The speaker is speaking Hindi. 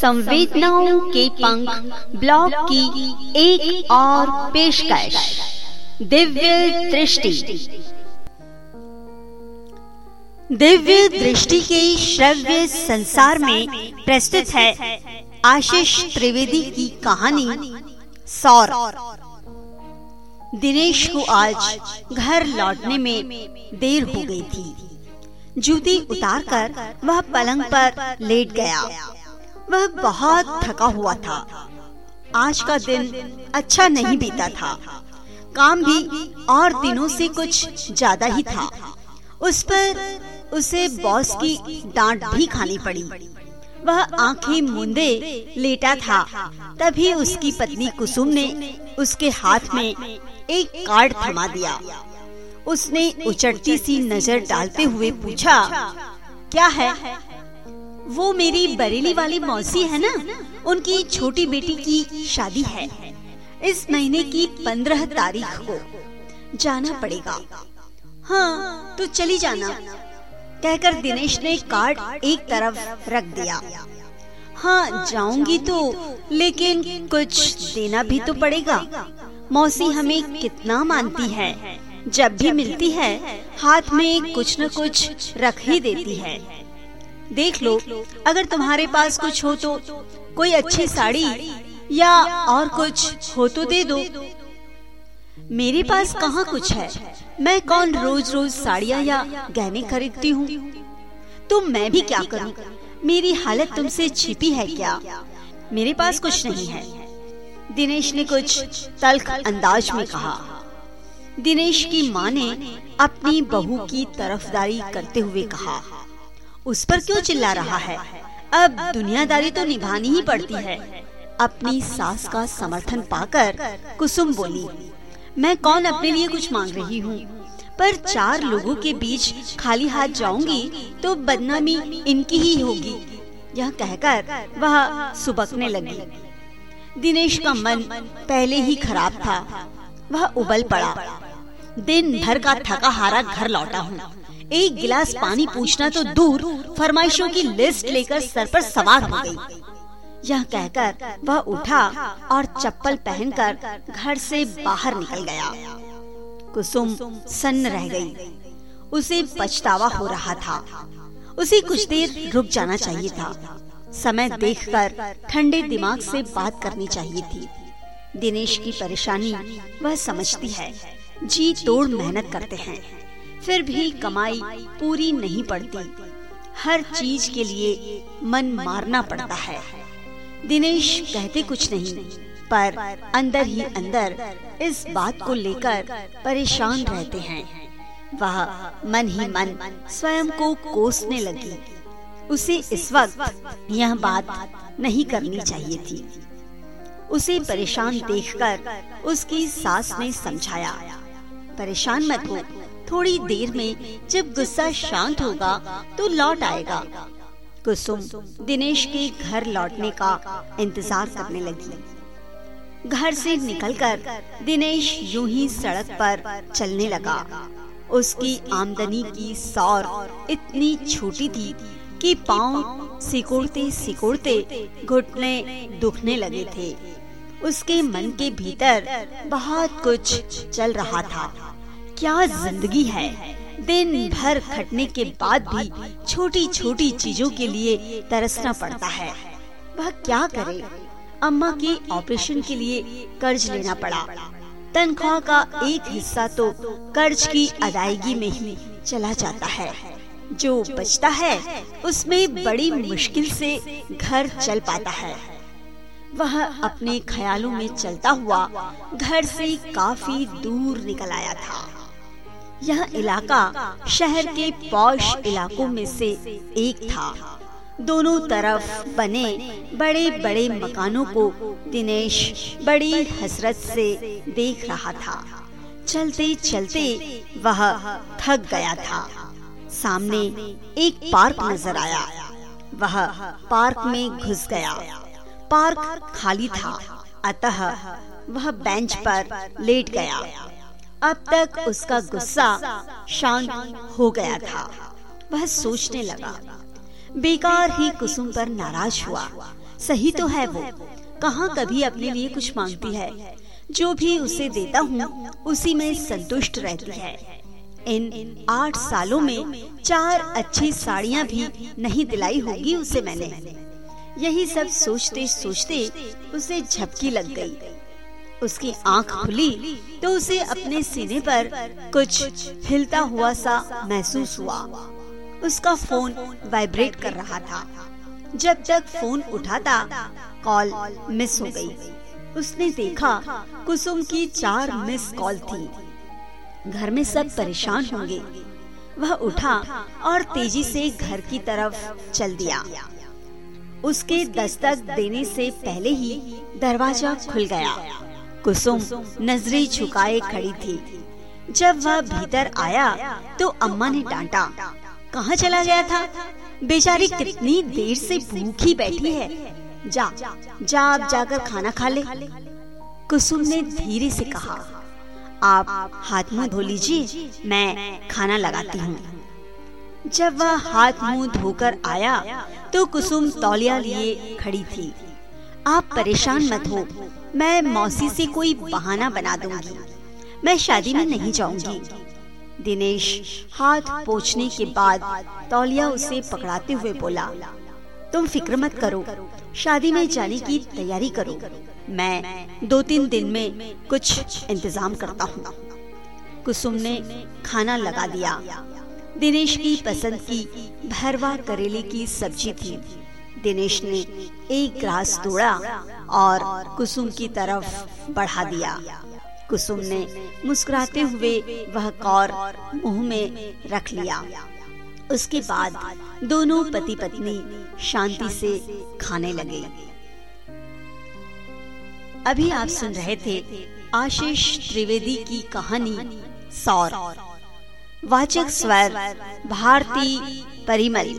संवेदनाओं के पंख ब्लॉग की एक और पेशकश। दिव्य दृष्टि। दिव्य दृष्टि के श्रव्य संसार में प्रस्तुत है आशीष त्रिवेदी की कहानी, सौर। दिनेश को आज घर लौटने में देर हो गई थी। जूती उतारकर वह पलंग पर लेट गया। वह बहुत थका हुआ था। आज का दिन अच्छा नहीं बीता था। काम भी और दिनों से कुछ ज़्यादा ही था। उस पर उसे बॉस की डांट भी खानी पड़ी। वह आँखें मुंदे लेटा था। तभी उसकी पत्नी कुसुम ने उसके हाथ में एक कार्ड थमा दिया। उसने उचटती सी नज़र डालते हुए पूछा, क्या है? वो मेरी बरेली वाली मौसी है ना? उनकी छोटी बेटी की शादी है। इस महीने की पंद्रह तारीख को। जाना पड़ेगा। हाँ तो चली जाना। कहकर दिनेश ने कार्ड एक तरफ़ रख दिया। हाँ जाऊँगी तो लेकिन कुछ देना भी तो पड़ेगा। मौसी हमें कितना मानती है? जब भी मिलती है, हाथ में कुछ न कुछ रख ही देती है। देख लो, अगर तुम्हारे पास कुछ हो तो कोई अच्छी साड़ी या और कुछ हो तो दे दो। मेरे पास कहाँ कुछ है? मैं कौन रोज रोज साड़ियाँ या गहने खरीदती हूँ? तो मैं भी क्या करूँ? मेरी हालत तुमसे छिपी है क्या? मेरे पास कुछ नहीं है। दिनेश ने कुछ तल्ख अंदाज में कहा। दिनेश की माँ ने अपनी बहू की तरफदारी करते हुए कहा। उस पर क्यों चिल्ला रहा है? अब दुनियादारी तो निभानी ही पड़ती है। अपनी सास का समर्थन पाकर कुसुम बोली, मैं कौन अपने लिए कुछ मांग रही हूँ? पर चार लोगों के बीच खाली हाथ जाऊँगी तो बदनामी इनकी ही होगी। यह कहकर वह सुबकने लगी। दिनेश का मन पहले ही खराब था। वह उबल पड़ा। दिन भर का थका हारा घर लौटा हूँ। एक गिलास पानी पूछना तो दूर फरमाइशों की लिस्ट लेकर सर पर सवार हो गई। यह कहकर वह उठा और चप्पल पहनकर घर से बाहर निकल गया। कुसुम सन्न रह गई। उसे पछतावा हो रहा था। उसे कुछ देर रुक जाना चाहिए था। समय देखकर ठंडे दिमाग से बात करनी चाहिए थी। दिनेश की परेशानी वह समझती है। जी तोड़ मेहनत करते हैं। फिर भी कमाई पूरी नहीं पड़ती। हर चीज़ के लिए मन मारना पड़ता है। दिनेश कहते कुछ नहीं, पर अंदर ही अंदर इस बात को लेकर परेशान रहते हैं। वह मन ही मन स्वयं को कोसने लगी। उसे इस वक्त यह बात नहीं करनी चाहिए थी। उसे परेशान देखकर उसकी सास ने समझाया, परेशान मत हो थोड़ी देर में जब गुस्सा शांत होगा तो लौट आएगा। कुसुम दिनेश के घर लौटने का इंतज़ार करने लगी। घर से निकलकर दिनेश यूँ ही सड़क पर चलने लगा। उसकी आमदनी की सौर इतनी छोटी थी कि पाँव सिकोड़ते सिकोड़ते घुटने दुखने लगे थे। उसके मन के भीतर बहुत कुछ चल रहा था। क्या ज़िंदगी है? दिन भर खटने के बाद भी छोटी छोटी चीज़ों के लिए तरसना पड़ता है। वह क्या करे? अम्मा के ऑपरेशन के लिए कर्ज लेना पड़ा। तनख्वाह का एक हिस्सा तो कर्ज की अदायगी में ही चला जाता है। जो बचता है, उसमें बड़ी मुश्किल से घर चल पाता है। वह अपने ख्यालों में चलता हुआ घर से काफ़ी दूर निकल आया था। यह इलाका शहर के पौष इलाकों में से एक था। दोनों तरफ़ बने बड़े बड़े मकानों को दिनेश बड़ी हसरत से देख रहा था। चलते चलते वह थक गया था। सामने एक पार्क नज़र आया। वह पार्क में घुस गया। पार्क खाली था। अतः वह बेंच पर लेट गया। अब तक उसका गुस्सा शांत हो गया था। वह सोचने लगा, बेकार ही कुसुम पर नाराज़ हुआ। सही तो है वो, कहाँ कभी अपने लिए कुछ मांगती है। जो भी उसे देता हूँ, उसी में संतुष्ट रहती है। इन आठ सालों में चार अच्छी साड़ियाँ भी नहीं दिलाई होगी उसे मैंने। यही सब सोचते सोचते उसे झपकी लग गई। उसकी आँख खुली तो उसे अपने सीने पर कुछ हिलता हुआ सा महसूस हुआ। उसका फ़ोन वाइब्रेट कर रहा था। जब तक फ़ोन उठाता, कॉल मिस हो गई। उसने देखा कुसुम की चार मिस कॉल थी। घर में सब परेशान होंगे। वह उठा और तेज़ी से घर की तरफ़ चल दिया। उसके दस्तक देने से पहले ही दरवाज़ा खुल गया। कुसुम नज़रें झुकाए खड़ी थी। जब वह भीतर आया तो अम्मा ने डांटा, कहाँ चला गया था? बेचारी कितनी देर से भूखी बैठी है। जा जा, आप जाकर खाना खा ले। कुसुम ने धीरे से कहा, आप हाथ मुँह धो लीजिए, मैं खाना लगाती हूँ। जब वह हाथ मुँह धोकर आया तो कुसुम तौलिया लिए खड़ी थी। आप परेशान मत हो। मैं मौसी से कोई बहाना बना दूँगी। मैं शादी में नहीं जाऊँगी। दिनेश हाथ पोछने के बाद तौलिया उसे पकड़ाते हुए बोला, तुम फ़िक्र मत करो। शादी में जाने की तैयारी करो। मैं दो तीन दिन में कुछ इंतज़ाम करता हूँ। कुसुम ने खाना लगा दिया। दिनेश की पसंद की भरवा करेले की सब्ज़ी थी। दिनेश ने एक ग्रास तोड़ा और कुसुम की तरफ़ बढ़ा दिया। कुसुम ने मुस्कुराते हुए वह कौर मुँह में रख लिया। उसके बाद दोनों पति पत्नी शांति से खाने लगे। अभी आप सुन रहे थे आशीष त्रिवेदी की कहानी सौर। वाचक स्वर भारती परिमल।